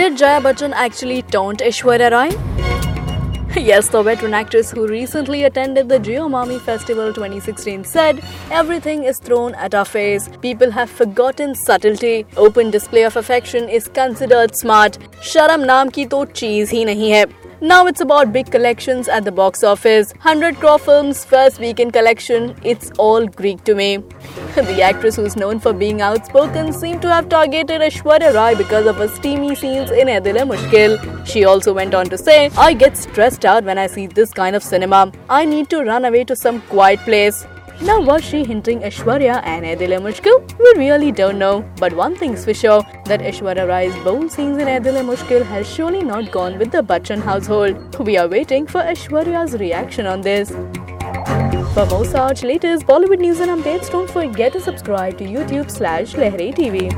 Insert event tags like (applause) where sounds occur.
Did Jaya Bachchan actually taunt Aishwarya Rai? (laughs) Yes, the veteran actress who recently attended the Jio Mami Festival 2016 said, Everything is thrown at our face. People have forgotten subtlety. Open display of affection is considered smart. Sharam naam ki to cheese hi nahi hai. Now it's about big collections at the box office. 100 crore films, first weekend collection, it's all Greek to me. (laughs) the actress who's known for being outspoken seemed to have targeted Aishwarya Rai because of her steamy scenes in Hai Mushkil. She also went on to say, I get stressed out when I see this kind of cinema. I need to run away to some quiet place. Now, was she hinting Aishwarya and Ae Mushkil? We really don't know. But one thing's for sure that Aishwarya Rai's bold scenes in Ae Mushkil has surely not gone with the Bachchan household. We are waiting for Aishwarya's reaction on this. For more such latest Bollywood news and updates, don't forget to subscribe to YouTube slash Lehren TV.